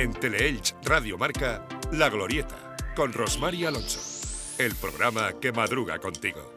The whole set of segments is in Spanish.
En Teleelch Radio Marca, La Glorieta, con Rosmar Alonso. El programa que madruga contigo.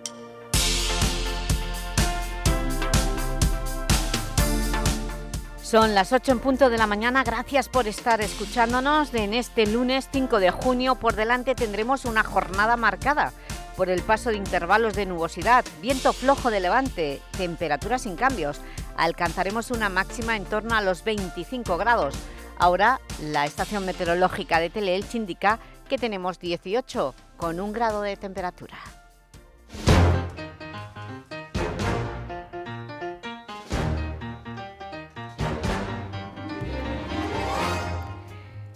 Son las 8 en punto de la mañana. Gracias por estar escuchándonos. En este lunes 5 de junio por delante tendremos una jornada marcada por el paso de intervalos de nubosidad, viento flojo de levante, temperaturas sin cambios. Alcanzaremos una máxima en torno a los 25 grados. Ahora la estación meteorológica de Teleelch indica que tenemos 18 con un grado de temperatura.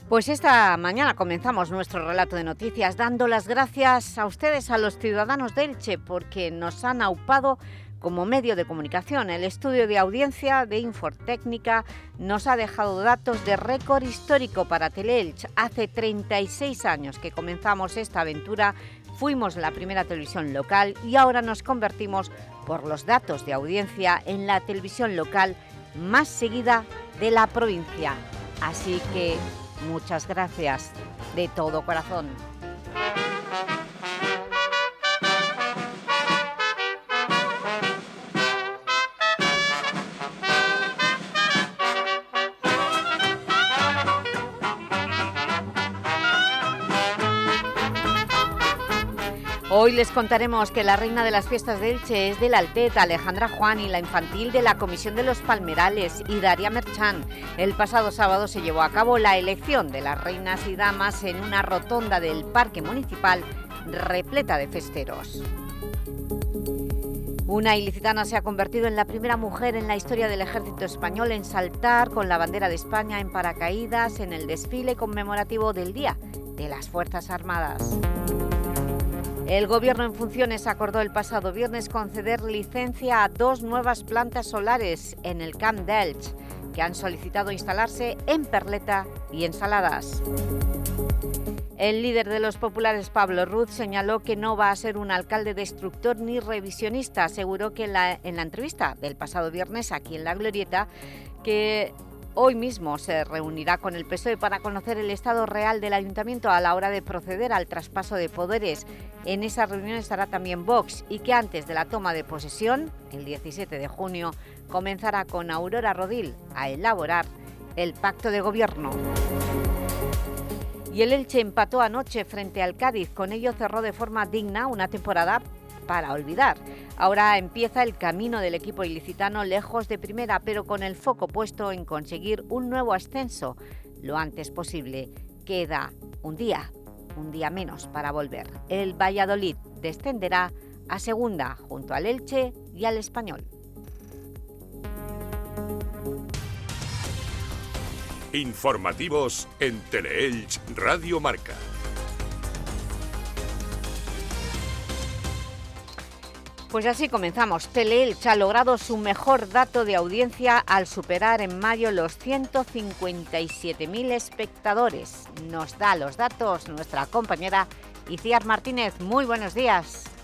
Pues esta mañana comenzamos nuestro relato de noticias dando las gracias a ustedes, a los ciudadanos de Elche, porque nos han aupado como medio de comunicación. El estudio de audiencia de Infortécnica nos ha dejado datos de récord histórico para Teleelch. Hace 36 años que comenzamos esta aventura, fuimos la primera televisión local y ahora nos convertimos, por los datos de audiencia, en la televisión local más seguida de la provincia. Así que Muchas gracias de todo corazón. Hoy les contaremos que la reina de las fiestas de Elche es de la Alteta, Alejandra Juan, y la infantil de la Comisión de los Palmerales, y Daria Merchán. El pasado sábado se llevó a cabo la elección de las reinas y damas en una rotonda del Parque Municipal repleta de festeros. Una ilicitana se ha convertido en la primera mujer en la historia del ejército español en saltar con la bandera de España en paracaídas en el desfile conmemorativo del Día de las Fuerzas Armadas. El Gobierno en funciones acordó el pasado viernes conceder licencia a dos nuevas plantas solares en el Camp Delch, que han solicitado instalarse en Perleta y en Saladas. El líder de los populares, Pablo Ruz, señaló que no va a ser un alcalde destructor ni revisionista. Aseguró que en la entrevista del pasado viernes aquí en La Glorieta que Hoy mismo se reunirá con el PSOE para conocer el estado real del Ayuntamiento a la hora de proceder al traspaso de poderes. En esa reunión estará también Vox y que antes de la toma de posesión, el 17 de junio, comenzará con Aurora Rodil a elaborar el pacto de gobierno. Y el Elche empató anoche frente al Cádiz, con ello cerró de forma digna una temporada para olvidar. Ahora empieza el camino del equipo ilicitano lejos de primera, pero con el foco puesto en conseguir un nuevo ascenso lo antes posible. Queda un día, un día menos para volver. El Valladolid descenderá a segunda junto al Elche y al Español. Informativos en Teleelch Radio Marca. Pues así comenzamos. Teleelch ha logrado su mejor dato de audiencia al superar en mayo los 157.000 espectadores. Nos da los datos nuestra compañera Iciar Martínez. Muy buenos días.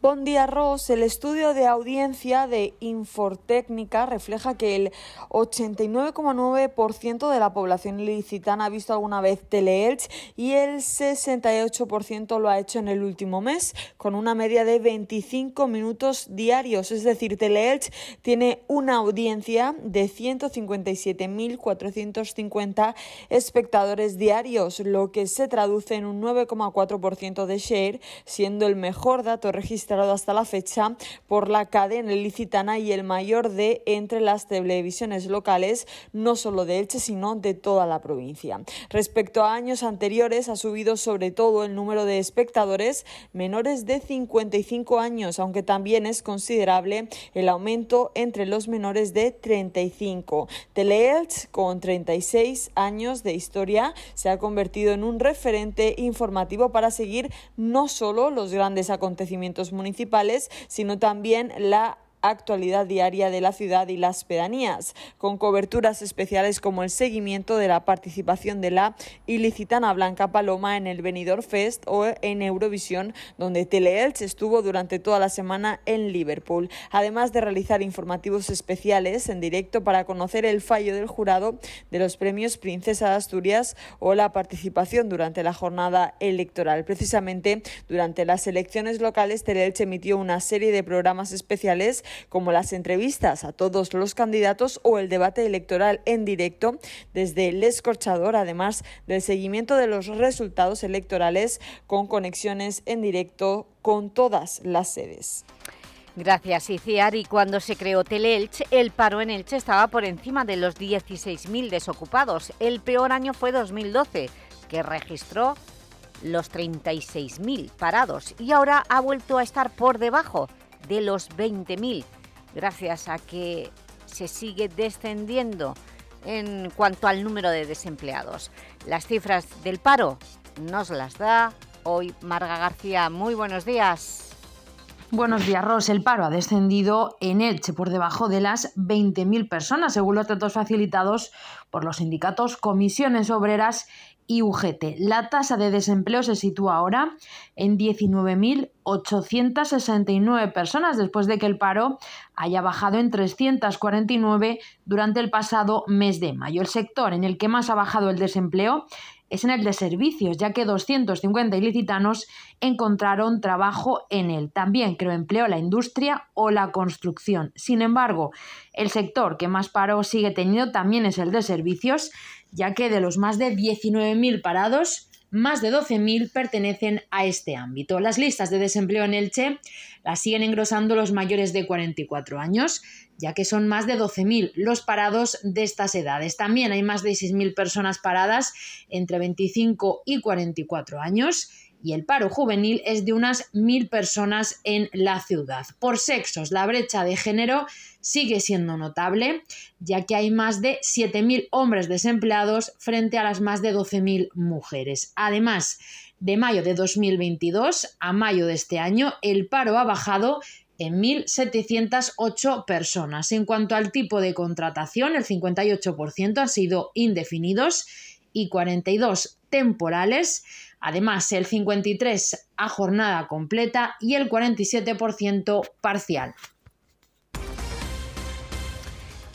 Buen día, Ros. El estudio de audiencia de Infortécnica refleja que el 89,9% de la población ilicitana ha visto alguna vez Teleelch y el 68% lo ha hecho en el último mes, con una media de 25 minutos diarios. Es decir, Teleelch tiene una audiencia de 157.450 espectadores diarios, lo que se traduce en un 9,4% de share, siendo el mejor dato registrado hasta la fecha por la cadena licitana y el mayor de entre las televisiones locales, no solo de Elche, sino de toda la provincia. Respecto a años anteriores, ha subido sobre todo el número de espectadores menores de 55 años, aunque también es considerable el aumento entre los menores de 35. Teleelch, con 36 años de historia, se ha convertido en un referente informativo para seguir no solo los grandes acontecimientos municipales, sino también la actualidad diaria de la ciudad y las pedanías, con coberturas especiales como el seguimiento de la participación de la ilicitana Blanca Paloma en el Benidorm Fest o en Eurovisión, donde Teleelch estuvo durante toda la semana en Liverpool, además de realizar informativos especiales en directo para conocer el fallo del jurado de los premios Princesa de Asturias o la participación durante la jornada electoral. Precisamente durante las elecciones locales, Teleelch emitió una serie de programas especiales como las entrevistas a todos los candidatos o el debate electoral en directo desde el escorchador, además del seguimiento de los resultados electorales con conexiones en directo con todas las sedes. Gracias, Iciar. Y cuando se creó Teleelch, el paro en Elche estaba por encima de los 16.000 desocupados. El peor año fue 2012, que registró los 36.000 parados y ahora ha vuelto a estar por debajo de los 20.000, gracias a que se sigue descendiendo en cuanto al número de desempleados. Las cifras del paro nos las da hoy Marga García. Muy buenos días. Buenos días, Ros. El paro ha descendido en Elche por debajo de las 20.000 personas, según los datos facilitados por los sindicatos Comisiones Obreras y. La tasa de desempleo se sitúa ahora en 19.869 personas después de que el paro haya bajado en 349 durante el pasado mes de mayo. El sector en el que más ha bajado el desempleo es en el de servicios, ya que 250 ilicitanos encontraron trabajo en él. También creó empleo la industria o la construcción. Sin embargo, el sector que más paro sigue teniendo también es el de servicios, ya que de los más de 19.000 parados, más de 12.000 pertenecen a este ámbito. Las listas de desempleo en Elche las siguen engrosando los mayores de 44 años, ya que son más de 12.000 los parados de estas edades. También hay más de 6.000 personas paradas entre 25 y 44 años y el paro juvenil es de unas 1.000 personas en la ciudad. Por sexos, la brecha de género sigue siendo notable, ya que hay más de 7.000 hombres desempleados frente a las más de 12.000 mujeres. Además, de mayo de 2022 a mayo de este año, el paro ha bajado en 1.708 personas. En cuanto al tipo de contratación, el 58% han sido indefinidos y 42 temporales. Además, el 53 a jornada completa y el 47% parcial.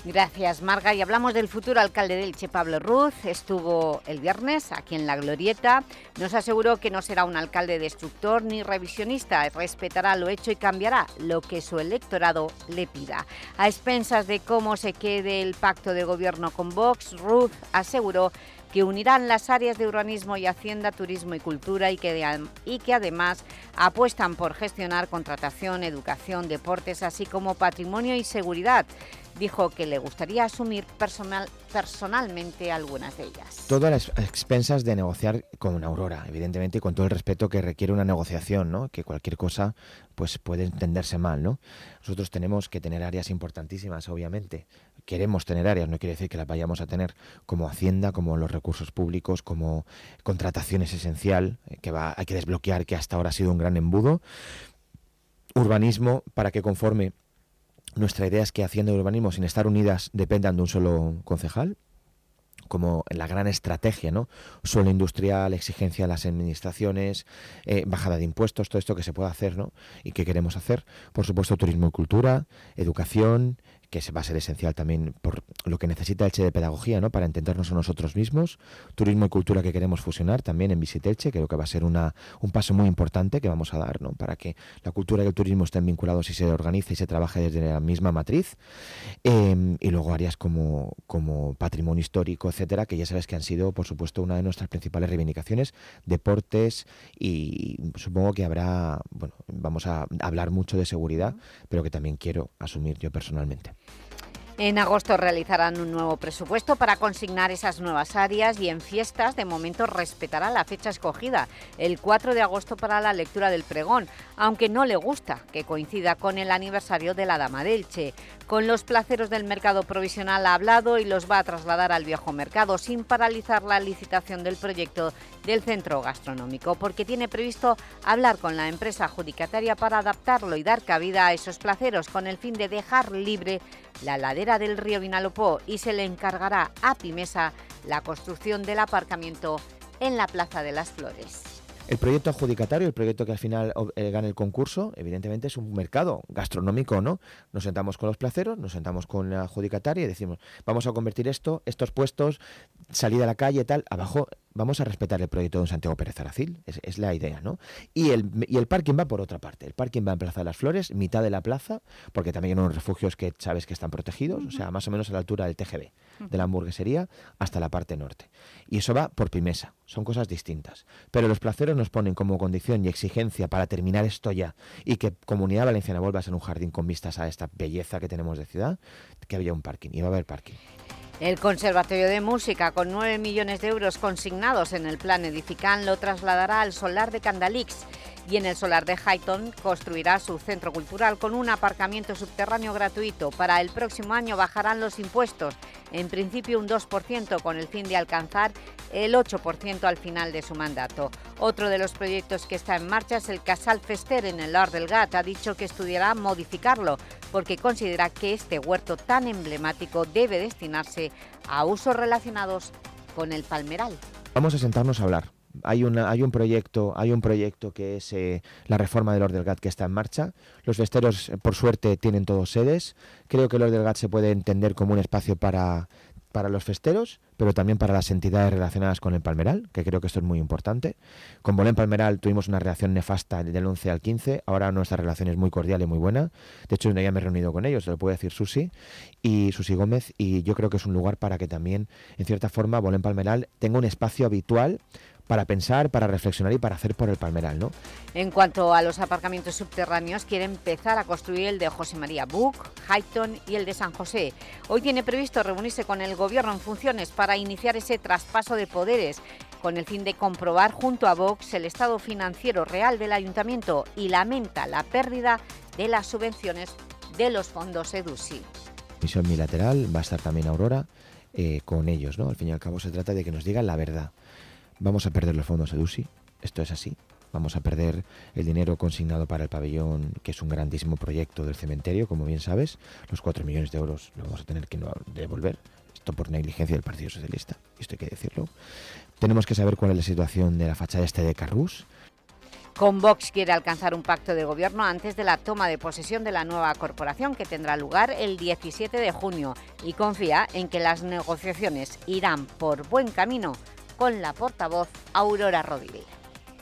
Gracias, Marga. Y hablamos del futuro alcalde de Elche, Pablo Ruz. Estuvo el viernes aquí en La Glorieta. Nos aseguró que no será un alcalde destructor ni revisionista. Respetará lo hecho y cambiará lo que su electorado le pida. A expensas de cómo se quede el pacto de gobierno con Vox, Ruz aseguró que unirán las áreas de urbanismo y hacienda, turismo y cultura y que, además apuestan por gestionar contratación, educación, deportes, así como patrimonio y seguridad dijo que le gustaría asumir personal, personalmente algunas de ellas. Todas las expensas de negociar con Aurora, evidentemente, con todo el respeto que requiere una negociación, ¿no? que cualquier cosa pues puede entenderse mal. ¿no? Nosotros tenemos que tener áreas importantísimas, obviamente. Queremos tener áreas, no quiere decir que las vayamos a tener como Hacienda, como los recursos públicos, como contratación es esencial, eh, que va, hay que desbloquear, que hasta ahora ha sido un gran embudo. Urbanismo, para que conforme nuestra idea es que Hacienda y Urbanismo, sin estar unidas, dependan de un solo concejal, como la gran estrategia, ¿no? Suelo industrial, exigencia a las administraciones, eh, bajada de impuestos, todo esto que se puede hacer, ¿no? Y que queremos hacer. Por supuesto, turismo y cultura, educación, que va a ser esencial también por lo que necesita Elche de pedagogía, ¿no? Para entendernos a nosotros mismos. Turismo y cultura que queremos fusionar también en Visitelche, creo que va a ser una, un paso muy importante que vamos a dar, ¿no? Para que la cultura y el turismo estén vinculados y se organice y se trabaje desde la misma matriz. Em, y luego áreas como, como patrimonio histórico, etcétera, que ya sabes que han sido, por supuesto, una de nuestras principales reivindicaciones, deportes y supongo que habrá, bueno, vamos a hablar mucho de seguridad, pero que también quiero asumir yo personalmente. En agosto realizarán un nuevo presupuesto para consignar esas nuevas áreas y en fiestas de momento respetará la fecha escogida, el 4 de agosto para la lectura del pregón, aunque no le gusta que coincida con el aniversario de la Dama de Elche. Con los placeros del mercado provisional ha hablado y los va a trasladar al viejo mercado sin paralizar la licitación del proyecto del centro gastronómico, porque tiene previsto hablar con la empresa adjudicataria para adaptarlo y dar cabida a esos placeros con el fin de dejar libre la ladera del río Vinalopó y se le encargará a Pimesa la construcción del aparcamiento en la Plaza de las Flores. El proyecto adjudicatario, el proyecto que al final eh, gana el concurso, evidentemente es un mercado gastronómico, ¿no? Nos sentamos con los placeros, nos sentamos con la adjudicataria y decimos, vamos a convertir esto, estos puestos, salida a la calle, tal, abajo vamos a respetar el proyecto de Santiago Pérez Aracil, es, la idea, ¿no? Y el, y el parking va por otra parte, el parking va en Plaza de las Flores, mitad de la plaza, porque también hay unos refugios que sabes que están protegidos, o sea, más o menos a la altura del TGB, de la hamburguesería hasta la parte norte. Y eso va por Pimesa, son cosas distintas. Pero los placeros nos ponen como condición y exigencia para terminar esto ya y que Comunidad Valenciana vuelva a ser un jardín con vistas a esta belleza que tenemos de ciudad, que había un parking, y va a haber parking. El Conservatorio de Música, con 9 millones de euros consignados en el plan Edifican, lo trasladará al solar de Candalix y en el solar de Highton construirá su centro cultural con un aparcamiento subterráneo gratuito. Para el próximo año bajarán los impuestos, en principio un 2% con el fin de alcanzar el 8% al final de su mandato. Otro de los proyectos que está en marcha es el Casal Fester en el Lord del Gat. Ha dicho que estudiará modificarlo porque considera que este huerto tan emblemático debe destinarse a usos relacionados con el palmeral. Vamos a sentarnos a hablar. Hay, una, hay, un proyecto, hay un proyecto que es eh, la reforma del Lord del Gat que está en marcha. Los festeros, por suerte, tienen todos sedes. Creo que el Lord del Gat se puede entender como un espacio para para los festeros, pero también para las entidades relacionadas con el Palmeral, que creo que esto es muy importante. Con Bolén Palmeral tuvimos una relación nefasta del 11 al 15, ahora nuestra relación es muy cordial y muy buena. De hecho, ya me he reunido con ellos, te lo puede decir Susi y Susi Gómez, y yo creo que es un lugar para que también, en cierta forma, Bolén Palmeral tenga un espacio habitual para pensar, para reflexionar y para hacer por el Palmeral. ¿no? En cuanto a los aparcamientos subterráneos, quiere empezar a construir el de José María Buc, Highton y el de San José. Hoy tiene previsto reunirse con el Gobierno en funciones para iniciar ese traspaso de poderes con el fin de comprobar junto a Vox el estado financiero real del Ayuntamiento y lamenta la pérdida de las subvenciones de los fondos EDUSI. Misión bilateral, va a estar también Aurora eh, con ellos, ¿no? Al fin y al cabo se trata de que nos digan la verdad. Vamos a perder los fondos EDUSI, esto es así. Vamos a perder el dinero consignado para el pabellón, que es un grandísimo proyecto del cementerio, como bien sabes. Los 4 millones de euros lo vamos a tener que devolver. Esto por negligencia del Partido Socialista, esto hay que decirlo. Tenemos que saber cuál es la situación de la fachada este de Carrús. Con Vox quiere alcanzar un pacto de gobierno antes de la toma de posesión de la nueva corporación que tendrá lugar el 17 de junio y confía en que las negociaciones irán por buen camino con la portavoz Aurora Rodríguez.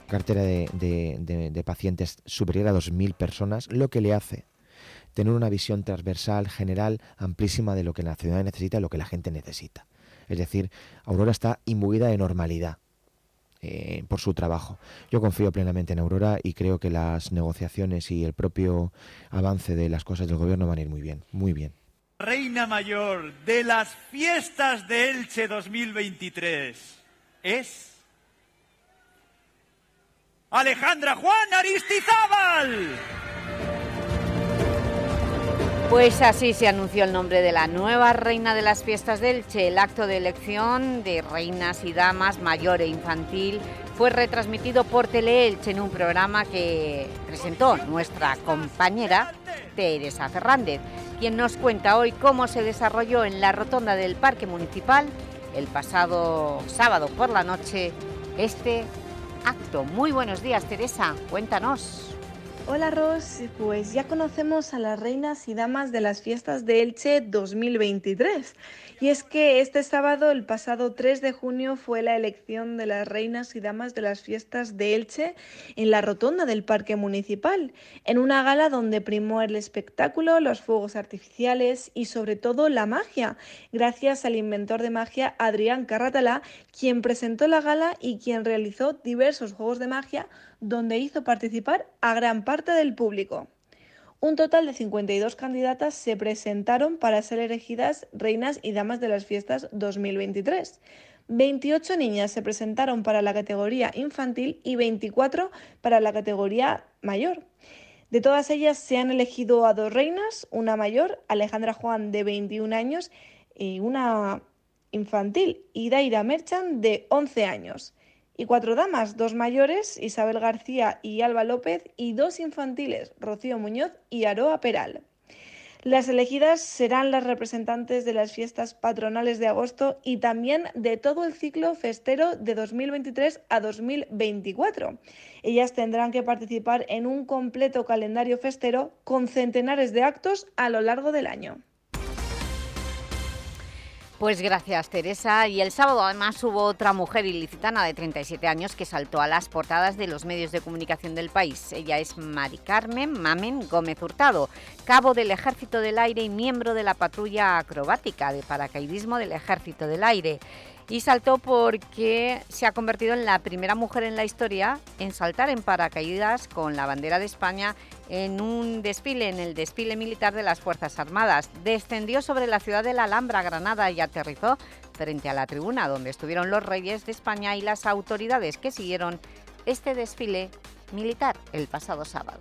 Cartera de, pacientes superior a 2.000 personas, lo que le hace tener una visión transversal, general, amplísima de lo que la ciudad necesita y lo que la gente necesita. Es decir, Aurora está imbuida de normalidad eh, por su trabajo. Yo confío plenamente en Aurora y creo que las negociaciones y el propio avance de las cosas del gobierno van a ir muy bien, muy bien. Reina Mayor de las fiestas de Elche 2023 es Alejandra Juan Aristizábal. Pues así se anunció el nombre de la nueva reina de las fiestas del Elche. El acto de elección de reinas y damas mayor e infantil fue retransmitido por Teleelche en un programa que presentó nuestra compañera Teresa Fernández, quien nos cuenta hoy cómo se desarrolló en la rotonda del Parque Municipal el pasado sábado por la noche este acto. Muy buenos días, Teresa. Cuéntanos. Hola Ros, pues ya conocemos a las reinas y damas de las fiestas de Elche 2023. Y es que este sábado, el pasado 3 de junio, fue la elección de las reinas y damas de las fiestas de Elche en la rotonda del Parque Municipal, en una gala donde primó el espectáculo, los fuegos artificiales y sobre todo la magia, gracias al inventor de magia Adrián Carratalá, quien presentó la gala y quien realizó diversos juegos de magia donde hizo participar a gran parte del público. Un total de 52 candidatas se presentaron para ser elegidas reinas y damas de las fiestas 2023. 28 niñas se presentaron para la categoría infantil y 24 para la categoría mayor. De todas ellas se han elegido a dos reinas, una mayor, Alejandra Juan de 21 años, y una infantil, Idaira Merchan de 11 años. Y cuatro damas, dos mayores, Isabel García y Alba López, y dos infantiles, Rocío Muñoz y Aroa Peral. Las elegidas serán las representantes de las fiestas patronales de agosto y también de todo el ciclo festero de 2023 a 2024. Ellas tendrán que participar en un completo calendario festero con centenares de actos a lo largo del año. Pues gracias, Teresa. Y el sábado además hubo otra mujer ilicitana de 37 años que saltó a las portadas de los medios de comunicación del país. Ella es Mari Carmen Mamen Gómez Hurtado, cabo del Ejército del Aire y miembro de la patrulla acrobática de paracaidismo del Ejército del Aire y saltó porque se ha convertido en la primera mujer en la historia en saltar en paracaídas con la bandera de España en un desfile, en el desfile militar de las Fuerzas Armadas. Descendió sobre la ciudad de la Alhambra, Granada, y aterrizó frente a la tribuna donde estuvieron los reyes de España y las autoridades que siguieron este desfile militar el pasado sábado.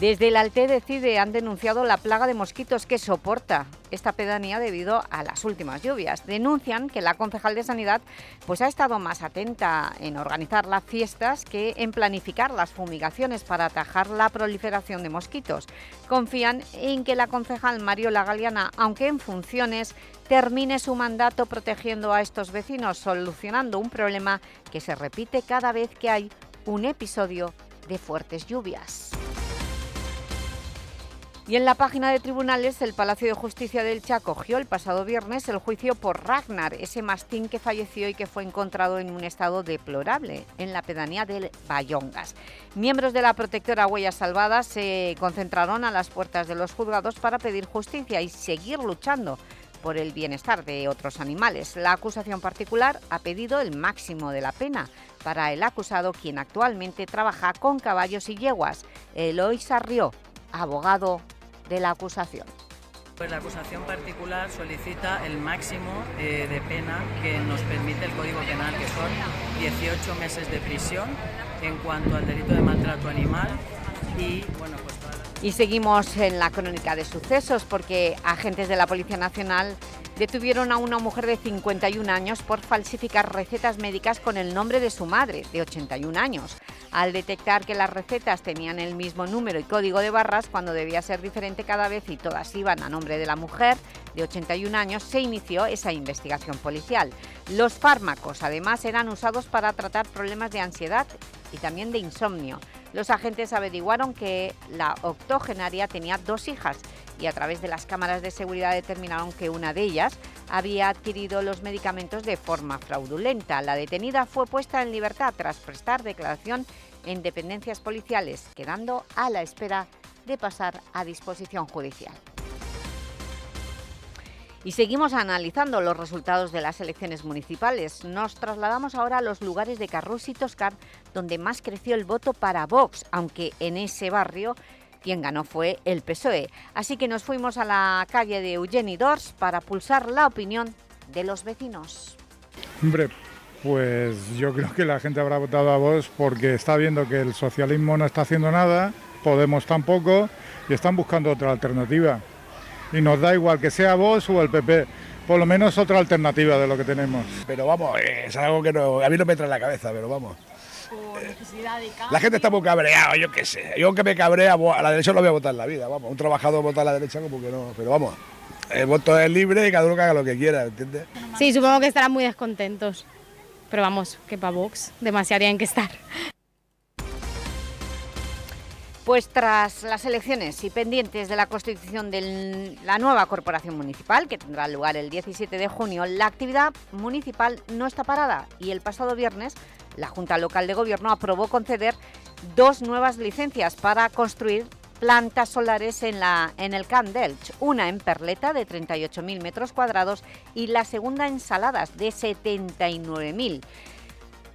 Desde el Alte Decide han denunciado la plaga de mosquitos que soporta esta pedanía debido a las últimas lluvias. Denuncian que la concejal de Sanidad pues, ha estado más atenta en organizar las fiestas que en planificar las fumigaciones para atajar la proliferación de mosquitos. Confían en que la concejal Mariola Galeana, aunque en funciones, termine su mandato protegiendo a estos vecinos, solucionando un problema que se repite cada vez que hay un episodio de fuertes lluvias. Y en la página de tribunales, el Palacio de Justicia del Chaco acogió el pasado viernes el juicio por Ragnar, ese mastín que falleció y que fue encontrado en un estado deplorable en la pedanía de Bayongas. Miembros de la protectora Huellas Salvadas se concentraron a las puertas de los juzgados para pedir justicia y seguir luchando por el bienestar de otros animales. La acusación particular ha pedido el máximo de la pena para el acusado, quien actualmente trabaja con caballos y yeguas. Eloy Sarrió, abogado de la acusación. Pues la acusación particular solicita el máximo eh, de pena que nos permite el Código Penal, que son 18 meses de prisión en cuanto al delito de maltrato animal y bueno pues y seguimos en la crónica de sucesos porque agentes de la Policía Nacional detuvieron a una mujer de 51 años por falsificar recetas médicas con el nombre de su madre, de 81 años, al detectar que las recetas tenían el mismo número y código de barras cuando debía ser diferente cada vez y todas iban a nombre de la mujer de 81 años, se inició esa investigación policial. Los fármacos, además, eran usados para tratar problemas de ansiedad y también de insomnio. Los agentes averiguaron que la octogenaria tenía dos hijas y a través de las cámaras de seguridad determinaron que una de ellas había adquirido los medicamentos de forma fraudulenta. La detenida fue puesta en libertad tras prestar declaración en dependencias policiales, quedando a la espera de pasar a disposición judicial. Y seguimos analizando los resultados de las elecciones municipales. Nos trasladamos ahora a los lugares de Carrús y Toscar, donde más creció el voto para Vox, aunque en ese barrio quien ganó fue el PSOE. Así que nos fuimos a la calle de Eugeni Dors para pulsar la opinión de los vecinos. Hombre, pues yo creo que la gente habrá votado a Vox porque está viendo que el socialismo no está haciendo nada, Podemos tampoco, y están buscando otra alternativa y nos da igual que sea vos o el PP. Por lo menos otra alternativa de lo que tenemos. Pero vamos, es algo que no, a mí no me trae en la cabeza, pero vamos. La gente está muy cabreada, yo qué sé. Yo que me cabrea, a la derecha no voy a votar en la vida, vamos. Un trabajador vota a la derecha como que no, pero vamos. El voto es libre y cada uno que haga lo que quiera, ¿entiendes? Sí, supongo que estarán muy descontentos. Pero vamos, que para Vox demasiado que estar. Pues tras las elecciones y pendientes de la constitución de la nueva corporación municipal, que tendrá lugar el 17 de junio, la actividad municipal no está parada y el pasado viernes la Junta Local de Gobierno aprobó conceder dos nuevas licencias para construir plantas solares en, la, en el Camp Delch, una en Perleta de 38.000 metros cuadrados y la segunda en Saladas de 79.000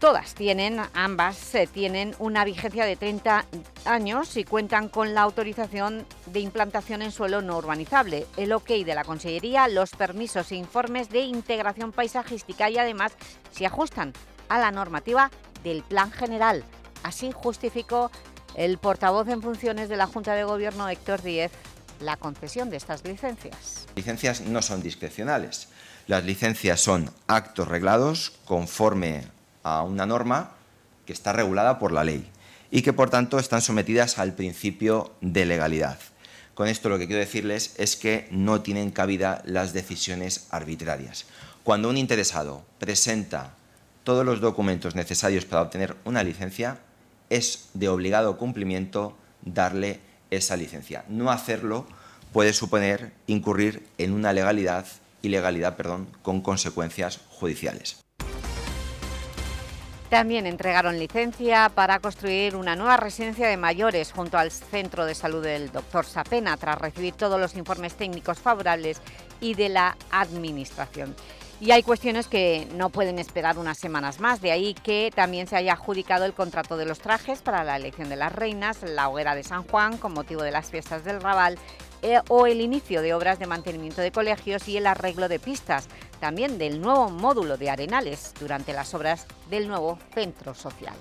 Todas tienen, ambas eh, tienen una vigencia de 30 años y cuentan con la autorización de implantación en suelo no urbanizable, el OK de la Consellería, los permisos e informes de integración paisajística y además se ajustan a la normativa del Plan General. Así justificó el portavoz en funciones de la Junta de Gobierno, Héctor Díez, la concesión de estas licencias. Licencias no son discrecionales. Las licencias son actos reglados conforme a una norma que está regulada por la ley y que por tanto están sometidas al principio de legalidad. Con esto lo que quiero decirles es que no tienen cabida las decisiones arbitrarias. Cuando un interesado presenta todos los documentos necesarios para obtener una licencia, es de obligado cumplimiento darle esa licencia. No hacerlo puede suponer incurrir en una legalidad, ilegalidad perdón, con consecuencias judiciales. También entregaron licencia para construir una nueva residencia de mayores junto al Centro de Salud del Dr. Sapena, tras recibir todos los informes técnicos favorables y de la Administración. Y hay cuestiones que no pueden esperar unas semanas más, de ahí que también se haya adjudicado el contrato de los trajes para la elección de las reinas, la hoguera de San Juan con motivo de las fiestas del Raval o el inicio de obras de mantenimiento de colegios y el arreglo de pistas, también del nuevo módulo de Arenales durante las obras del nuevo centro social.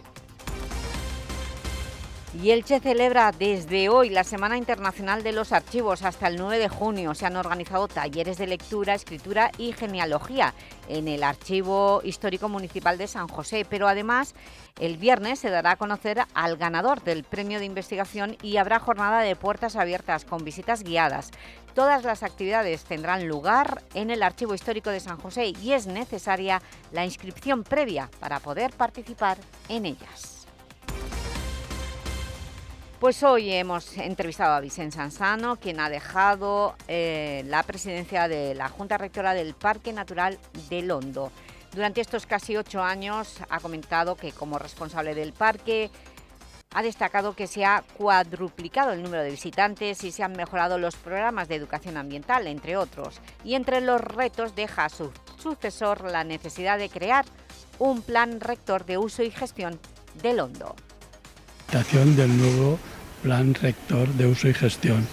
Y Elche celebra desde hoy la Semana Internacional de los Archivos hasta el 9 de junio. Se han organizado talleres de lectura, escritura y genealogía en el Archivo Histórico Municipal de San José, pero además el viernes se dará a conocer al ganador del premio de investigación y habrá jornada de puertas abiertas con visitas guiadas. Todas las actividades tendrán lugar en el Archivo Histórico de San José y es necesaria la inscripción previa para poder participar en ellas. Pues hoy hemos entrevistado a Vicente Sansano, quien ha dejado eh, la presidencia de la Junta Rectora del Parque Natural de Londo. Durante estos casi ocho años ha comentado que como responsable del parque ha destacado que se ha cuadruplicado el número de visitantes y se han mejorado los programas de educación ambiental, entre otros. Y entre los retos deja a su sucesor la necesidad de crear un plan rector de uso y gestión del Hondo del nuevo plan rector de uso y gestión.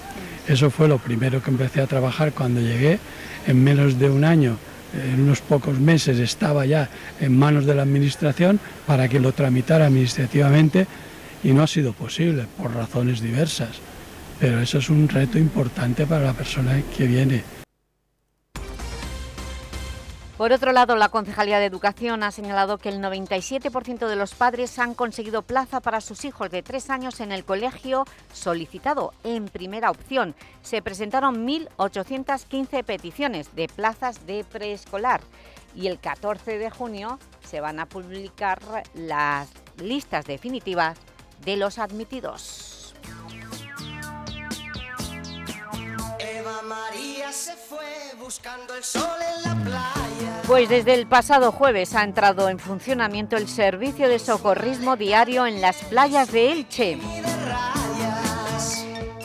Eso fue lo primero que empecé a trabajar cuando llegué. En menos de un año, en unos pocos meses, estaba ya en manos de la Administración para que lo tramitara administrativamente y no ha sido posible por razones diversas. Pero eso es un reto importante para la persona que viene. Por otro lado, la Concejalía de Educación ha señalado que el 97% de los padres han conseguido plaza para sus hijos de tres años en el colegio solicitado en primera opción. Se presentaron 1.815 peticiones de plazas de preescolar y el 14 de junio se van a publicar las listas definitivas de los admitidos. María se fue buscando el sol en la playa. Pues desde el pasado jueves ha entrado en funcionamiento el servicio de socorrismo diario en las playas de Elche.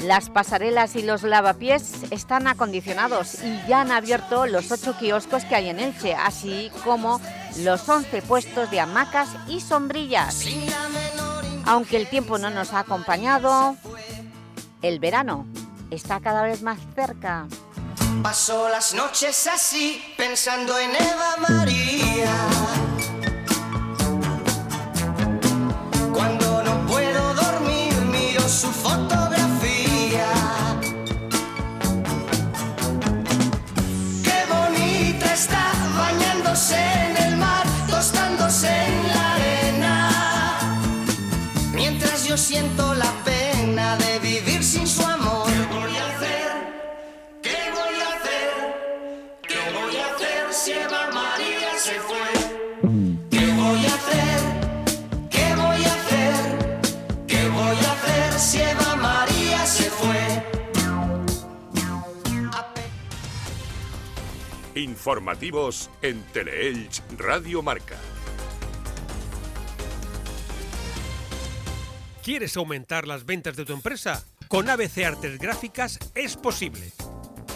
Las pasarelas y los lavapiés están acondicionados y ya han abierto los ocho kioscos que hay en Elche, así como los 11 puestos de hamacas y sombrillas. Aunque el tiempo no nos ha acompañado, el verano está cada vez más cerca. Paso las noches así, pensando en Eva María. Cuando no puedo dormir, miro su fotografía. Qué bonita está bañándose en el mar, tostándose en la arena. Mientras yo siento la Informativos en Teleelch Radio Marca. ¿Quieres aumentar las ventas de tu empresa? Con ABC Artes Gráficas es posible.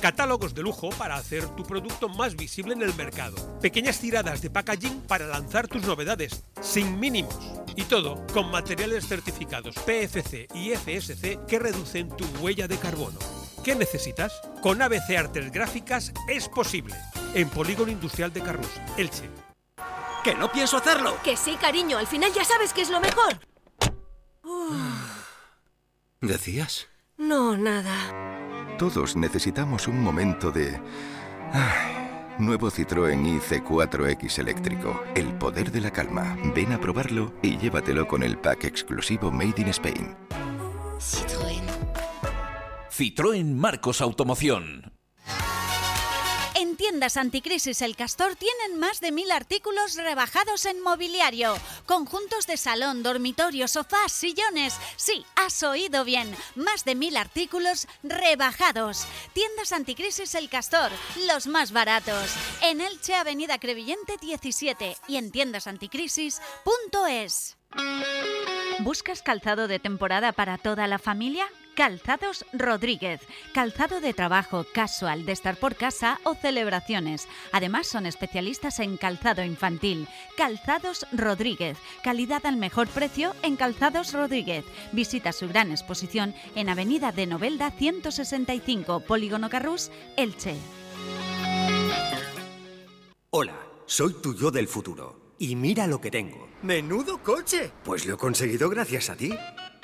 Catálogos de lujo para hacer tu producto más visible en el mercado. Pequeñas tiradas de packaging para lanzar tus novedades, sin mínimos. Y todo con materiales certificados PFC y FSC que reducen tu huella de carbono. ¿Qué necesitas? Con ABC Artes Gráficas es posible. En Polígono Industrial de Carrus, Elche. ¡Que no pienso hacerlo! Que sí, cariño, al final ya sabes que es lo mejor. ¿Decías? No, nada. Todos necesitamos un momento de... Ay, nuevo Citroën IC4X eléctrico. El poder de la calma. Ven a probarlo y llévatelo con el pack exclusivo Made in Spain. Citroën. Citroën Marcos Automoción. En tiendas anticrisis El Castor tienen más de mil artículos rebajados en mobiliario. Conjuntos de salón, dormitorio, sofás, sillones. Sí, has oído bien. Más de mil artículos rebajados. Tiendas anticrisis El Castor, los más baratos. En Elche, Avenida Crevillente 17 y en tiendasanticrisis.es. ¿Buscas calzado de temporada para toda la familia? Calzados Rodríguez. Calzado de trabajo, casual, de estar por casa o celebraciones. Además son especialistas en calzado infantil. Calzados Rodríguez. Calidad al mejor precio en Calzados Rodríguez. Visita su gran exposición en Avenida de Novelda 165, Polígono Carrús, Elche. Hola, soy tu yo del futuro. Y mira lo que tengo. ¡Menudo coche! Pues lo he conseguido gracias a ti.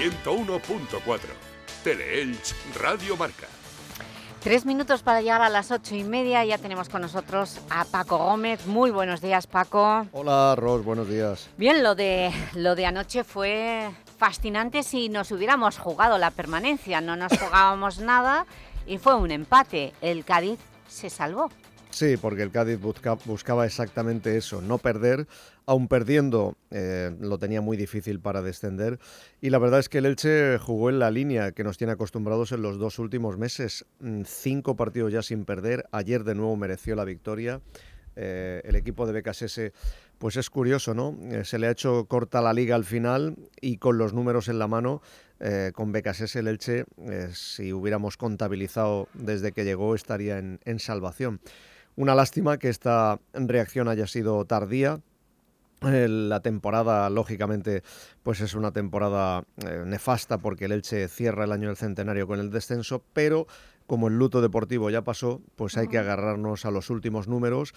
101.4. Teleelch Radio Marca. Tres minutos para llegar a las ocho y media. Ya tenemos con nosotros a Paco Gómez. Muy buenos días, Paco. Hola, Ros. Buenos días. Bien, lo de, lo de anoche fue fascinante si nos hubiéramos jugado la permanencia. No nos jugábamos nada y fue un empate. El Cádiz se salvó. Sí, porque el Cádiz busca, buscaba exactamente eso, no perder, aun perdiendo eh, lo tenía muy difícil para descender y la verdad es que el Elche jugó en la línea que nos tiene acostumbrados en los dos últimos meses, Mm, cinco partidos ya sin perder, ayer de nuevo mereció la victoria, Eh, el equipo de BKSS pues es curioso, ¿no? Eh, se le ha hecho corta la liga al final y con los números en la mano, eh, con BKSS el Elche, si hubiéramos contabilizado desde que llegó, estaría en salvación. Una lástima que esta reacción haya sido tardía. La temporada, lógicamente, pues es una temporada eh, nefasta porque el Elche cierra el año del centenario con el descenso, pero como el luto deportivo ya pasó, pues hay que agarrarnos a los últimos números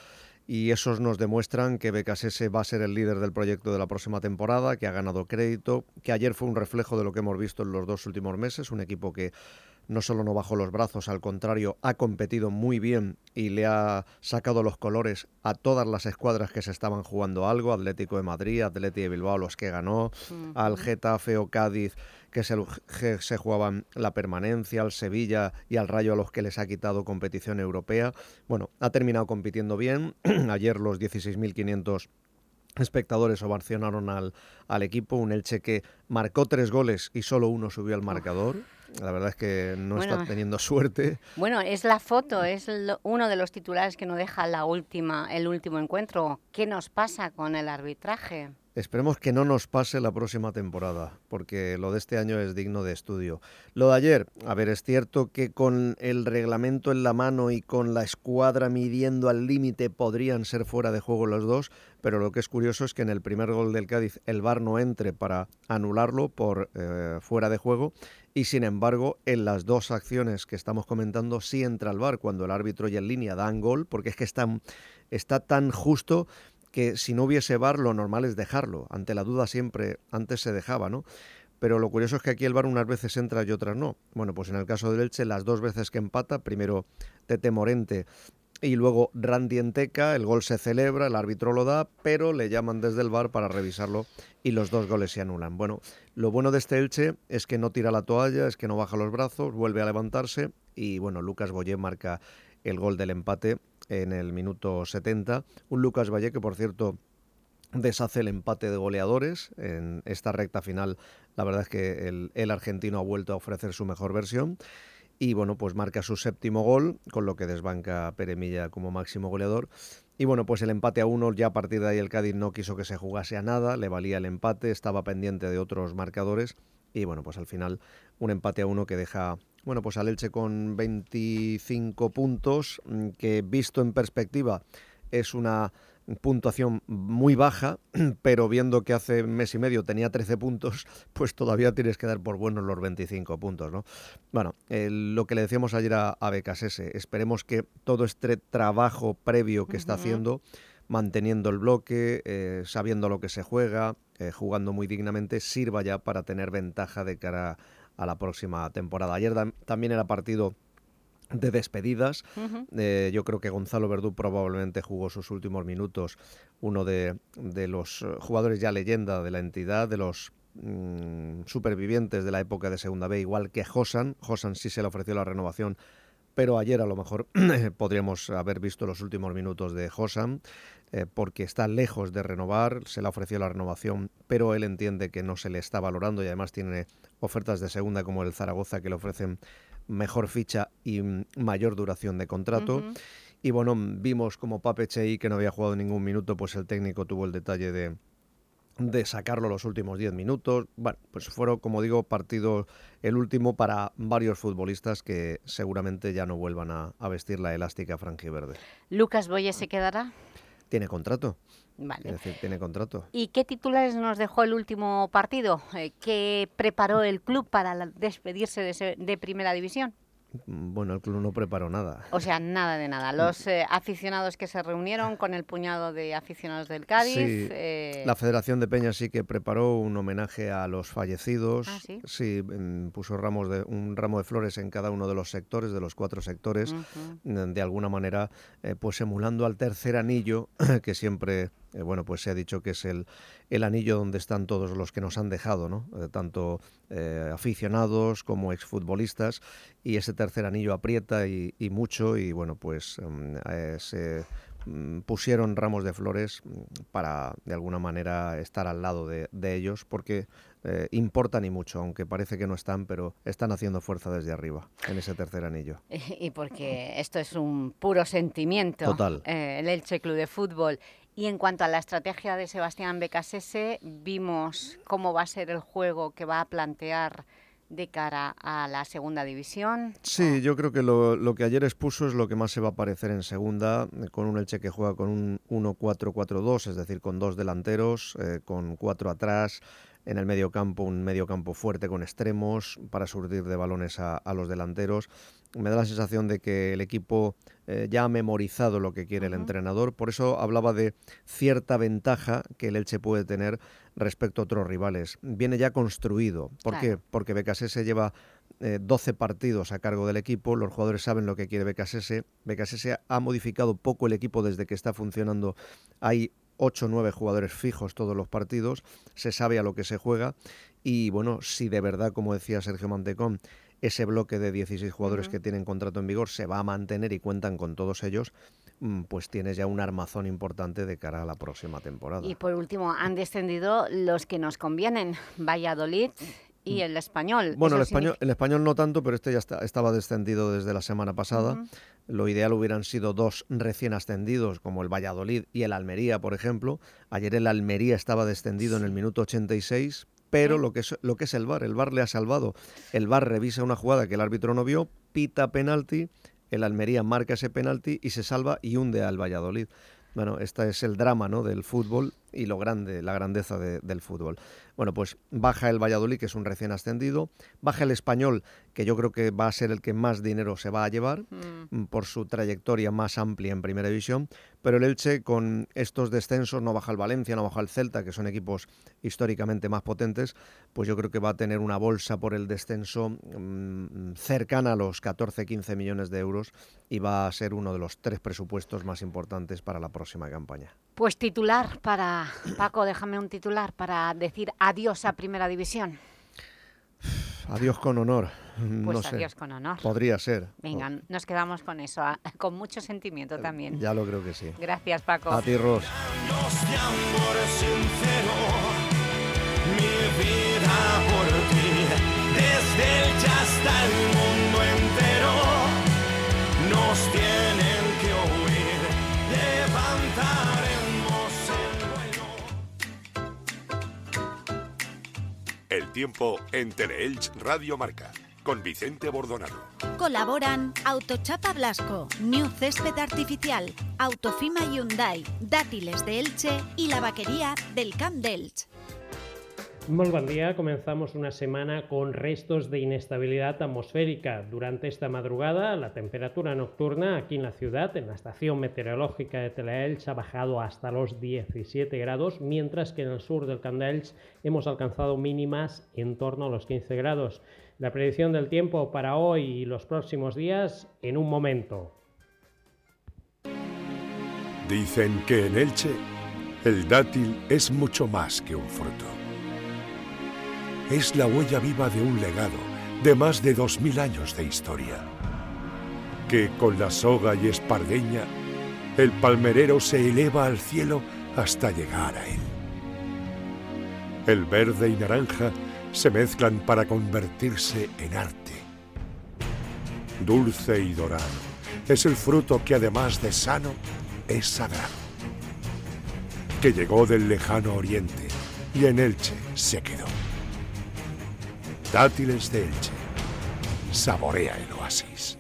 y esos nos demuestran que BKSS va a ser el líder del proyecto de la próxima temporada, que ha ganado crédito, que ayer fue un reflejo de lo que hemos visto en los dos últimos meses, un equipo que no solo no bajó los brazos, al contrario, ha competido muy bien y le ha sacado los colores a todas las escuadras que se estaban jugando algo, Atlético de Madrid, Atlético de Bilbao, los que ganó, al Getafe o Cádiz, que se, que se jugaban la permanencia, al Sevilla y al Rayo a los que les ha quitado competición europea. Bueno, ha terminado compitiendo bien. Ayer los 16.500 espectadores ovacionaron al, al equipo, un Elche que marcó tres goles y solo uno subió al marcador. La verdad es que no Bueno. está teniendo suerte. Bueno, es la foto, es lo- uno de los titulares que no deja la última, el último encuentro. ¿Qué nos pasa con el arbitraje? Esperemos que no nos pase la próxima temporada, porque lo de este año es digno de estudio. Lo de ayer, a ver, es cierto que con el reglamento en la mano y con la escuadra midiendo al límite podrían ser fuera de juego los dos, pero lo que es curioso es que en el primer gol del Cádiz el VAR no entre para anularlo por eh, fuera de juego y sin embargo en las dos acciones que estamos comentando sí entra el VAR cuando el árbitro y en línea dan gol, porque es que está, tan justo que si no hubiese VAR lo normal es dejarlo. Ante la duda siempre antes se dejaba, ¿no? Pero lo curioso es que aquí el VAR unas veces entra y otras no. Bueno, pues en el caso del Elche, las dos veces que empata, primero Tete Morente y luego Randy Enteca, el gol se celebra, el árbitro lo da, pero le llaman desde el VAR para revisarlo y los dos goles se anulan. Bueno, lo bueno de este Elche es que no tira la toalla, es que no baja los brazos, vuelve a levantarse y bueno, Lucas Boyé marca el gol del empate en el minuto 70. Un Lucas Valle que, por cierto, deshace el empate de goleadores en esta recta final. La verdad es que el, el argentino ha vuelto a ofrecer su mejor versión. Y bueno, pues marca su séptimo gol, con lo que desbanca a Peremilla como máximo goleador. Y bueno, pues el empate a uno, ya a partir de ahí el Cádiz no quiso que se jugase a nada, le valía el empate, estaba pendiente de otros marcadores. Y bueno, pues al final un empate a uno que deja, bueno, pues al Elche con 25 puntos, mm, que visto en perspectiva es una puntuación muy baja, pero viendo que hace mes y medio tenía 13 puntos, pues todavía tienes que dar por buenos los 25 puntos, ¿no? Bueno, eh, lo que le decíamos ayer a, a esperemos que todo este trabajo previo que está haciendo, manteniendo el bloque, eh, sabiendo lo que se juega, eh, jugando muy dignamente, sirva ya para tener ventaja de cara a la próxima temporada. Ayer también era partido de despedidas. Eh, yo creo que Gonzalo Verdú probablemente jugó sus últimos minutos, uno de, de los eh, jugadores ya leyenda de la entidad, de los mm, supervivientes de la época de Segunda B, igual que Josan. Josan sí se le ofreció la renovación, pero ayer a lo mejor podríamos haber visto los últimos minutos de Josan, eh, porque está lejos de renovar, se le ofreció la renovación, pero él entiende que no se le está valorando y además tiene ofertas de segunda como el Zaragoza que le ofrecen mejor ficha y mayor duración de contrato. Y bueno, vimos como Pape Chey, que no había jugado ningún minuto, pues el técnico tuvo el detalle de, de sacarlo los últimos 10 minutos. Bueno, pues fueron, como digo, partido el último para varios futbolistas que seguramente ya no vuelvan a, a vestir la elástica franjiverde. ¿Lucas Boye se quedará? Tiene contrato. Vale. Es decir, tiene contrato. ¿Y qué titulares nos dejó el último partido? Eh, ¿Qué preparó el club para despedirse de, ese- de Primera División? Bueno, el club no preparó nada. O sea, nada de nada. Los eh, aficionados que se reunieron con el puñado de aficionados del Cádiz. Sí, eh, La Federación de Peñas sí que preparó un homenaje a los fallecidos. Ah, ¿sí? mm, puso ramos de, un ramo de flores en cada uno de los sectores, de los cuatro sectores, de alguna manera, eh, pues emulando al tercer anillo, que siempre, eh, bueno, pues se ha dicho que es el, el anillo donde están todos los que nos han dejado, ¿no? Eh, tanto eh, aficionados como exfutbolistas, y ese tercer anillo aprieta y, y mucho, y bueno, pues mm, se mm, pusieron ramos de flores mm, para de alguna manera estar al lado de, de ellos porque eh, importan y mucho, aunque parece que no están, pero están haciendo fuerza desde arriba en ese tercer anillo. Y porque esto es un puro sentimiento, Total. eh, el Elche Club de Fútbol. Y en cuanto a la estrategia de Sebastián Becasese, vimos cómo va a ser el juego que va a plantear de cara a la segunda división. Sí, yo creo que lo, que ayer expuso es lo que más se va a parecer en segunda, con un Elche que juega con un 1-4-4-2, es decir, con dos delanteros, eh, con cuatro atrás, en el medio campo, un medio campo fuerte con extremos para surtir de balones a los delanteros. Me da la sensación de que el equipo eh, ya ha memorizado lo que quiere el entrenador, por eso hablaba de cierta ventaja que el Elche puede tener respecto a otros rivales. Viene ya construido. ¿Por Claro. qué? Porque Becasese lleva eh, 12 partidos a cargo del equipo, los jugadores saben lo que quiere Becasese. Becasese ha modificado poco el equipo desde que está funcionando. Hay 8 o 9 jugadores fijos todos los partidos, se sabe a lo que se juega y bueno, si de verdad, como decía Sergio Mantecón, ese bloque de 16 jugadores que tienen contrato en vigor se va a mantener y cuentan con todos ellos, mm, pues tienes ya un armazón importante de cara a la próxima temporada. Y por último, han descendido los que nos convienen, Valladolid y el español. Bueno, el español, el español no tanto, pero este ya está- estaba descendido desde la semana pasada. Lo ideal hubieran sido dos recién ascendidos, como el Valladolid y el Almería, por ejemplo. Ayer el Almería estaba descendido en el minuto 86, pero lo que, es, lo que es el VAR, el VAR le ha salvado. El VAR revisa una jugada que el árbitro no vio, pita penalti, el Almería marca ese penalti y se salva y hunde al Valladolid. Bueno, este es el drama ¿no? del fútbol y lo grande, la grandeza de- del fútbol. Bueno, pues baja el Valladolid, que es un recién ascendido, baja el Español, que yo creo que va a ser el que más dinero se va a llevar mm, por su trayectoria más amplia en Primera División, pero el Elche con estos descensos no baja el Valencia, no baja el Celta, que son equipos históricamente más potentes, pues yo creo que va a tener una bolsa por el descenso mm, cercana a los 14-15 millones de euros y va a ser uno de los tres presupuestos más importantes para la próxima campaña. Pues titular para... Paco, déjame un titular para decir adiós a Primera División. Adiós con honor. Pues no sé. adiós con honor. Podría ser. Venga, nos quedamos con eso, a- con mucho sentimiento también. Ya lo creo que sí. Gracias, Paco. A ti, Ros. de amor sincero, mi vida por ti, desde el ya hasta el mundo entero, nos El tiempo en Teleelch Radio Marca con Vicente Bordonado. Colaboran Autochapa Blasco, New Césped Artificial, Autofima Hyundai, Dátiles de Elche y la vaquería del Camp d'Elche. Molt bon dia. Comenzamos una semana con restos de inestabilidad atmosférica. Durante esta madrugada, la temperatura nocturna aquí en la ciudad, en la estación meteorológica de Telaelch, ha bajado hasta los 17 grados, mientras que en el sur del Candelch hemos alcanzado mínimas en torno a los 15 grados. La predicción del tiempo para hoy y los próximos días en un momento. Dicen que en Elche el dátil es mucho más que un fruto. Es la huella viva de un legado de más de dos mil años de historia. Que con la soga y espardeña, el palmerero se eleva al cielo hasta llegar a él. El verde y naranja se mezclan para convertirse en arte. Dulce y dorado es el fruto que además de sano es sagrado. Que llegó del lejano oriente y en Elche se quedó. Dátiles de Elche. Saborea el oasis.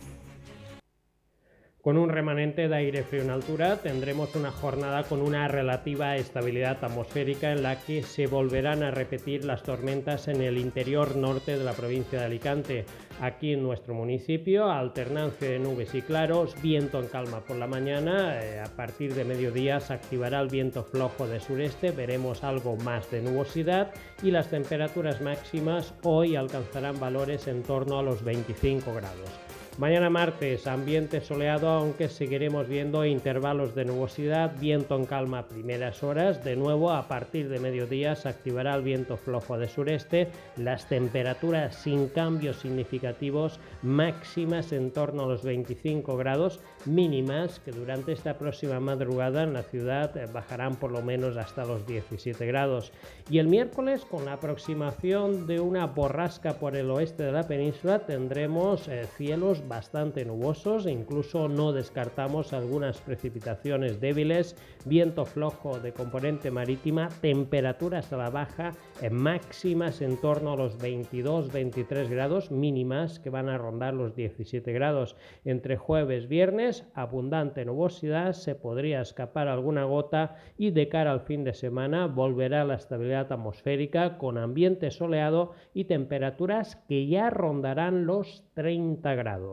Con un remanente de aire frío en altura tendremos una jornada con una relativa estabilidad atmosférica en la que se volverán a repetir las tormentas en el interior norte de la provincia de Alicante. Aquí en nuestro municipio, alternancia de nubes y claros, viento en calma por la mañana, eh, a partir de mediodía se activará el viento flojo de sureste, veremos algo más de nubosidad y las temperaturas máximas hoy alcanzarán valores en torno a los 25 grados. Mañana martes, ambiente soleado, aunque seguiremos viendo intervalos de nubosidad, viento en calma a primeras horas. De nuevo, a partir de mediodía se activará el viento flojo de sureste. Las temperaturas sin cambios significativos, máximas en torno a los 25 grados, mínimas que durante esta próxima madrugada en la ciudad bajarán por lo menos hasta los 17 grados. Y el miércoles, con la aproximación de una borrasca por el oeste de la península, tendremos eh, cielos bastante nubosos, incluso no descartamos algunas precipitaciones débiles, viento flojo de componente marítima, temperaturas a la baja, máximas en torno a los 22-23 grados, mínimas que van a rondar los 17 grados. Entre jueves viernes, abundante nubosidad, se podría escapar alguna gota y de cara al fin de semana volverá la estabilidad atmosférica con ambiente soleado y temperaturas que ya rondarán los 30 grados.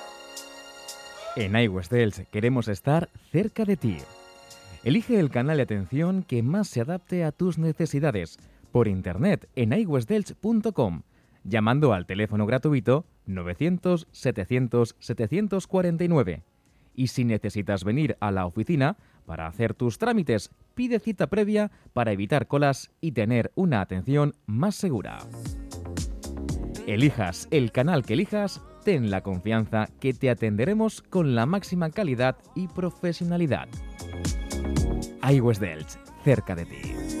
En iWest queremos estar cerca de ti. Elige el canal de atención que más se adapte a tus necesidades por internet en iWestDelch.com llamando al teléfono gratuito 900-700-749. Y si necesitas venir a la oficina para hacer tus trámites, pide cita previa para evitar colas y tener una atención más segura. Elijas el canal que elijas, ten la confianza que te atenderemos con la máxima calidad y profesionalidad. iWest Delch, cerca de ti.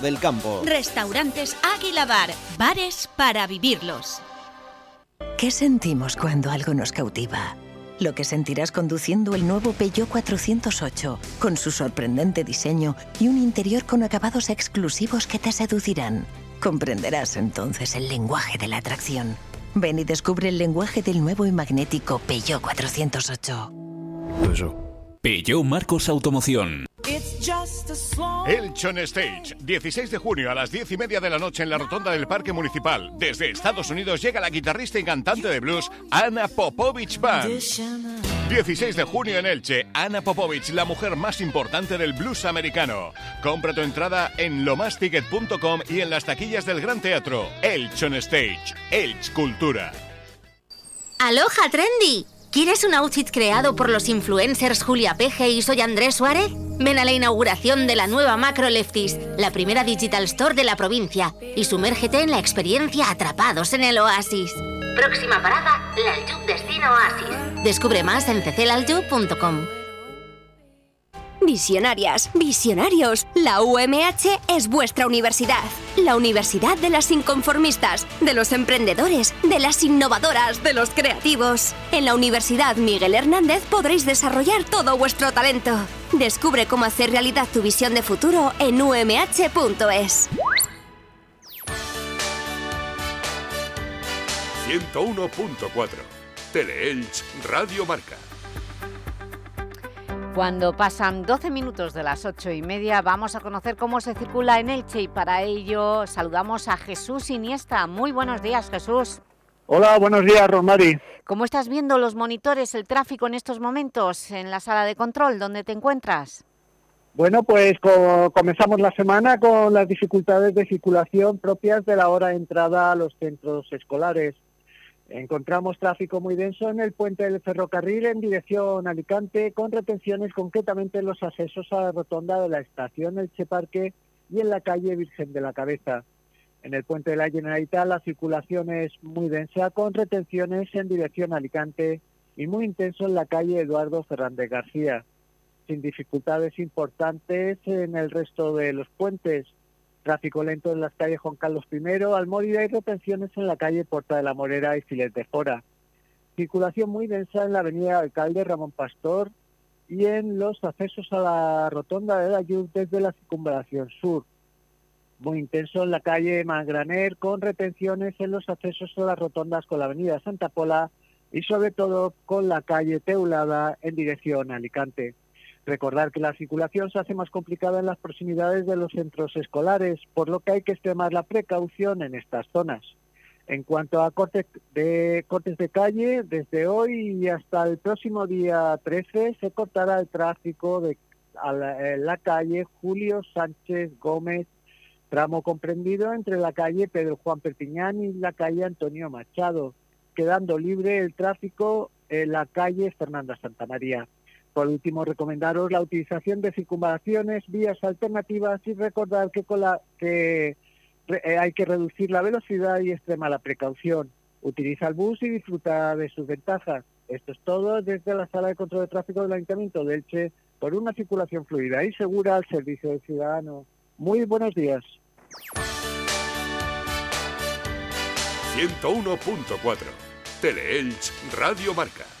del Campo. Restaurantes Águila Bar, bares para vivirlos. ¿Qué sentimos cuando algo nos cautiva? Lo que sentirás conduciendo el nuevo Peugeot 408, con su sorprendente diseño y un interior con acabados exclusivos que te seducirán. Comprenderás entonces el lenguaje de la atracción. Ven y descubre el lenguaje del nuevo y magnético Peugeot 408. Peugeot Marcos Automoción. Elchon Stage, 16 de junio a las 10 y media de la noche en la rotonda del Parque Municipal. Desde Estados Unidos llega la guitarrista y cantante de blues Ana Popovich Band. 16 de junio en Elche, Ana Popovich, la mujer más importante del blues americano. Compra tu entrada en lomasticket.com y en las taquillas del Gran Teatro. Elchon Stage, Elch Cultura. ¡Aloha Trendy! ¿Quieres un outfit creado por los influencers Julia Peje y soy Andrés Suárez? Ven a la inauguración de la nueva Macro Lefties, la primera digital store de la provincia, y sumérgete en la experiencia Atrapados en el Oasis. Próxima parada, la Aljub Destino Oasis. Descubre más en cclaljub.com. Visionarias, visionarios, la UMH es vuestra universidad. La universidad de las inconformistas, de los emprendedores, de las innovadoras, de los creativos. En la Universidad Miguel Hernández podréis desarrollar todo vuestro talento. Descubre cómo hacer realidad tu visión de futuro en umh.es. 101.4 Teleelch Radio Marca. Cuando pasan 12 minutos de las 8 y media vamos a conocer cómo se circula en Elche y para ello saludamos a Jesús Iniesta. Muy buenos días, Jesús. Hola, buenos días, Rosmari. ¿Cómo estás viendo los monitores, el tráfico en estos momentos en la sala de control donde te encuentras? Bueno, pues co- comenzamos la semana con las dificultades de circulación propias de la hora de entrada a los centros escolares. Encontramos tráfico muy denso en el puente del ferrocarril en dirección Alicante, con retenciones concretamente en los accesos a la rotonda de la estación Elche Parque y en la calle Virgen de la Cabeza. En el puente de la Generalitat la circulación es muy densa, con retenciones en dirección Alicante y muy intenso en la calle Eduardo Fernández García, sin dificultades importantes en el resto de los puentes. Tráfico lento en las calles Juan Carlos I, Almórida y retenciones en la calle Puerta de la Morera y Filet de Fora. Circulación muy densa en la avenida Alcalde Ramón Pastor y en los accesos a la rotonda de la Lluc desde la circunvalación sur. Muy intenso en la calle Mangraner con retenciones en los accesos a las rotondas con la avenida Santa Pola y sobre todo con la calle Teulada en dirección a Alicante. Recordar que la circulación se hace más complicada en las proximidades de los centros escolares, por lo que hay que extremar la precaución en estas zonas. En cuanto a cortes de, calle, desde hoy y hasta el próximo día 13 se cortará el tráfico de la, en la calle Julio Sánchez Gómez, tramo comprendido entre la calle Pedro Juan Perpiñán y la calle Antonio Machado, quedando libre el tráfico en la calle Fernanda Santamaría. Por último, recomendaros la utilización de circunvalaciones, vías alternativas y recordar que, eh, hay que reducir la velocidad y extremar la precaución. Utiliza el bus y disfruta de sus ventajas. Esto es todo desde la sala de control de tráfico del Ayuntamiento de Elche por una circulación fluida y segura al servicio del ciudadano. Muy buenos días. 101.4 Teleelch Radio Marca.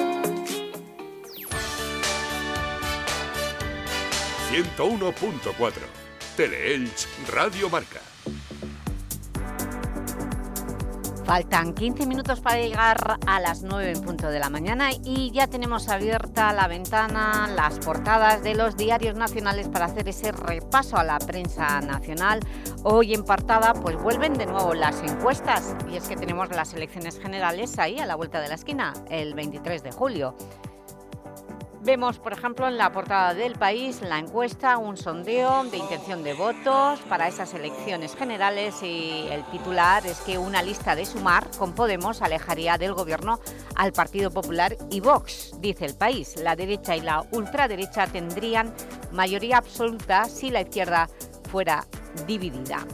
101.4 Teleelch Radio Marca. Faltan 15 minutos para llegar a las 9 en punto de la mañana y ya tenemos abierta la ventana, las portadas de los diarios nacionales para hacer ese repaso a la prensa nacional. Hoy en portada pues vuelven de nuevo las encuestas y es que tenemos las elecciones generales ahí a la vuelta de la esquina, el 23 de julio. Vemos, por ejemplo, en la portada del país la encuesta, un sondeo de intención de votos para esas elecciones generales y el titular es que una lista de sumar con Podemos alejaría del gobierno al Partido Popular y Vox, dice el país. La derecha y la ultraderecha tendrían mayoría absoluta si la izquierda fuera dividida.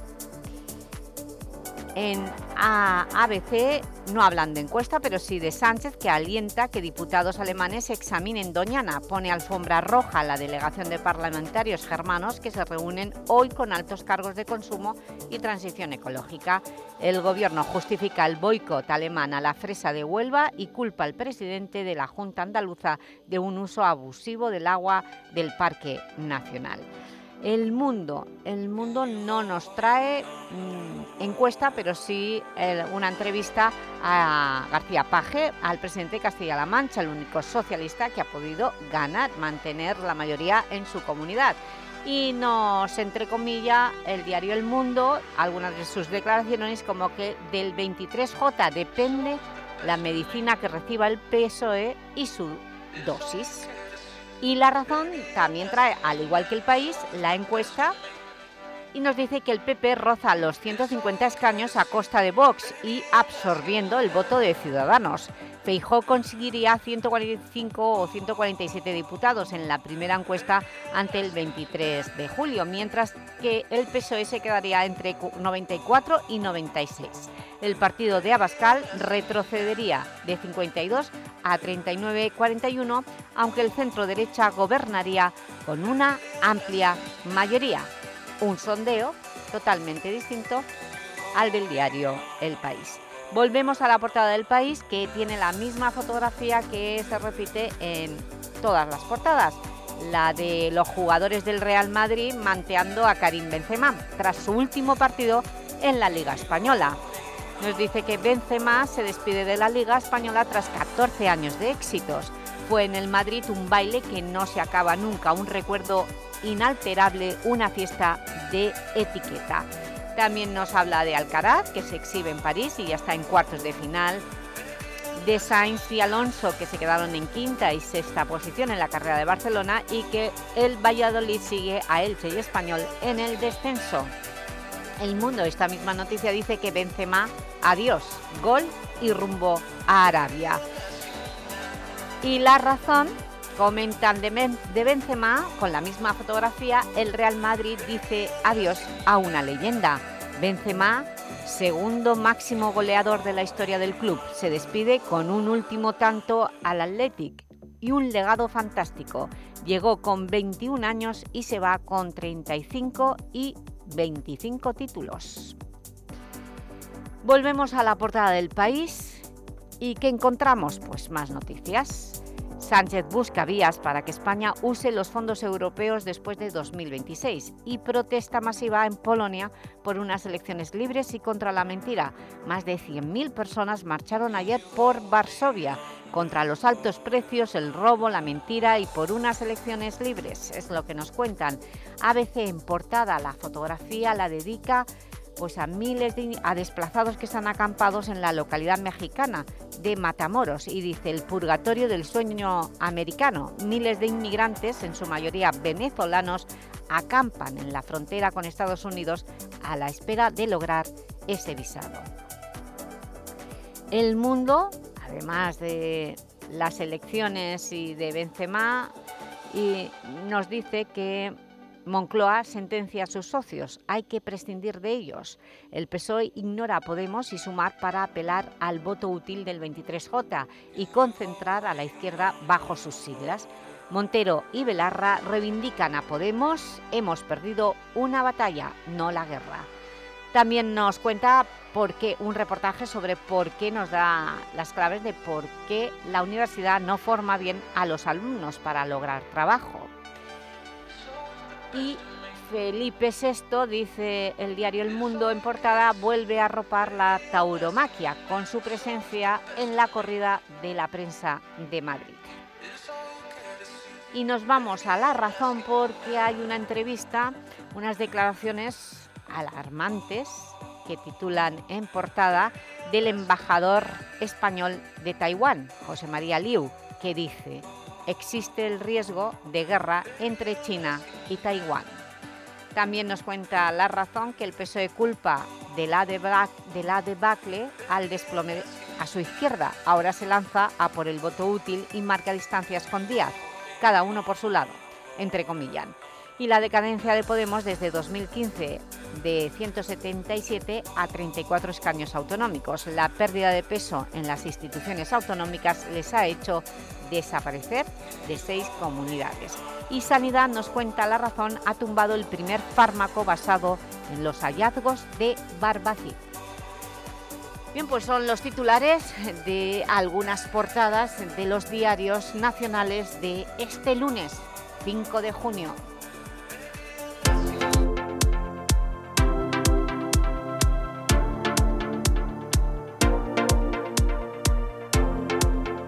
En ABC no hablan de encuesta, pero sí de Sánchez, que alienta que diputados alemanes examinen Doñana. Pone alfombra roja a la delegación de parlamentarios germanos que se reúnen hoy con altos cargos de consumo y transición ecológica. El Gobierno justifica el boicot alemán a la fresa de Huelva y culpa al presidente de la Junta Andaluza de un uso abusivo del agua del Parque Nacional. El Mundo. El Mundo no nos trae mm, encuesta, pero sí una entrevista a García Paje, al presidente de Castilla-La Mancha, el único socialista que ha podido ganar, mantener la mayoría en su comunidad. Y nos entrecomilla el diario El Mundo, algunas de sus declaraciones, como que del 23J depende la medicina que reciba el PSOE y su dosis. Y La Razón también trae, al igual que El País, la encuesta y nos dice que el PP roza los 150 escaños a costa de Vox y absorbiendo el voto de Ciudadanos. Feijó conseguiría 145 o 147 diputados en la primera encuesta ante el 23 de julio, mientras que el PSOE se quedaría entre 94 y 96. El partido de Abascal retrocedería de 52 a 39-41, aunque el centro-derecha gobernaría con una amplia mayoría. Un sondeo totalmente distinto al del diario El País. Volvemos a la portada del País, que tiene la misma fotografía que se repite en todas las portadas, la de los jugadores del Real Madrid manteando a Karim Benzema, tras su último partido en la Liga Española. Nos dice que Benzema se despide de la Liga Española tras 14 años de éxitos. Fue en el Madrid un baile que no se acaba nunca, un recuerdo inalterable, una fiesta de etiqueta. También nos habla de Alcaraz, que se exhibe en París y ya está en cuartos de final. De Sainz y Alonso, que se quedaron en quinta y sexta posición en la carrera de Barcelona y que el Valladolid sigue a Elche y Español en el descenso. El Mundo, esta misma noticia, dice que Benzema, adiós, gol y rumbo a Arabia. Y La Razón Comentan de, de Benzema, con la misma fotografía, el Real Madrid dice adiós a una leyenda. Benzema, segundo máximo goleador de la historia del club, se despide con un último tanto al Athletic y un legado fantástico. Llegó con 21 años y se va con 35 y 25 títulos. Volvemos a la portada del país y ¿qué encontramos? Pues más noticias. Sánchez busca vías para que España use los fondos europeos después de 2026 y protesta masiva en Polonia por unas elecciones libres y contra la mentira. Más de 100.000 personas marcharon ayer por Varsovia contra los altos precios, el robo, la mentira y por unas elecciones libres. Es lo que nos cuentan. ABC en portada, la fotografía la dedica pues a miles de a desplazados que están acampados en la localidad mexicana de Matamoros y dice el purgatorio del sueño americano. Miles de inmigrantes, en su mayoría venezolanos, acampan en la frontera con Estados Unidos a la espera de lograr ese visado. El mundo, además de las elecciones y de Benzema, nos dice que Moncloa sentencia a sus socios, hay que prescindir de ellos. El PSOE ignora a Podemos y sumar para apelar al voto útil del 23J y concentrar a la izquierda bajo sus siglas. Montero y Belarra reivindican a Podemos, hemos perdido una batalla, no la guerra. También nos cuenta por qué, un reportaje sobre por qué nos da las claves de por qué la universidad no forma bien a los alumnos para lograr trabajo y Felipe VI, dice el diario El Mundo en portada, vuelve a arropar la tauromaquia con su presencia en la corrida de la prensa de Madrid. Y nos vamos a La Razón porque hay una entrevista, unas declaraciones alarmantes que titulan en portada del embajador español de Taiwán, José María Liu, que dice existe el riesgo de guerra entre China y Taiwán. También nos cuenta La Razón que el PSOE culpa de la, debacle al desplome a su izquierda. Ahora se lanza a por el voto útil y marca distancias con Díaz, cada uno por su lado, entre comillas y la decadencia de Podemos desde 2015 de 177 a 34 escaños autonómicos. La pérdida de peso en las instituciones autonómicas les ha hecho desaparecer de seis comunidades. Y Sanidad nos cuenta la razón, ha tumbado el primer fármaco basado en los hallazgos de Barbacid. Bien, pues son los titulares de algunas portadas de los diarios nacionales de este lunes, 5 de junio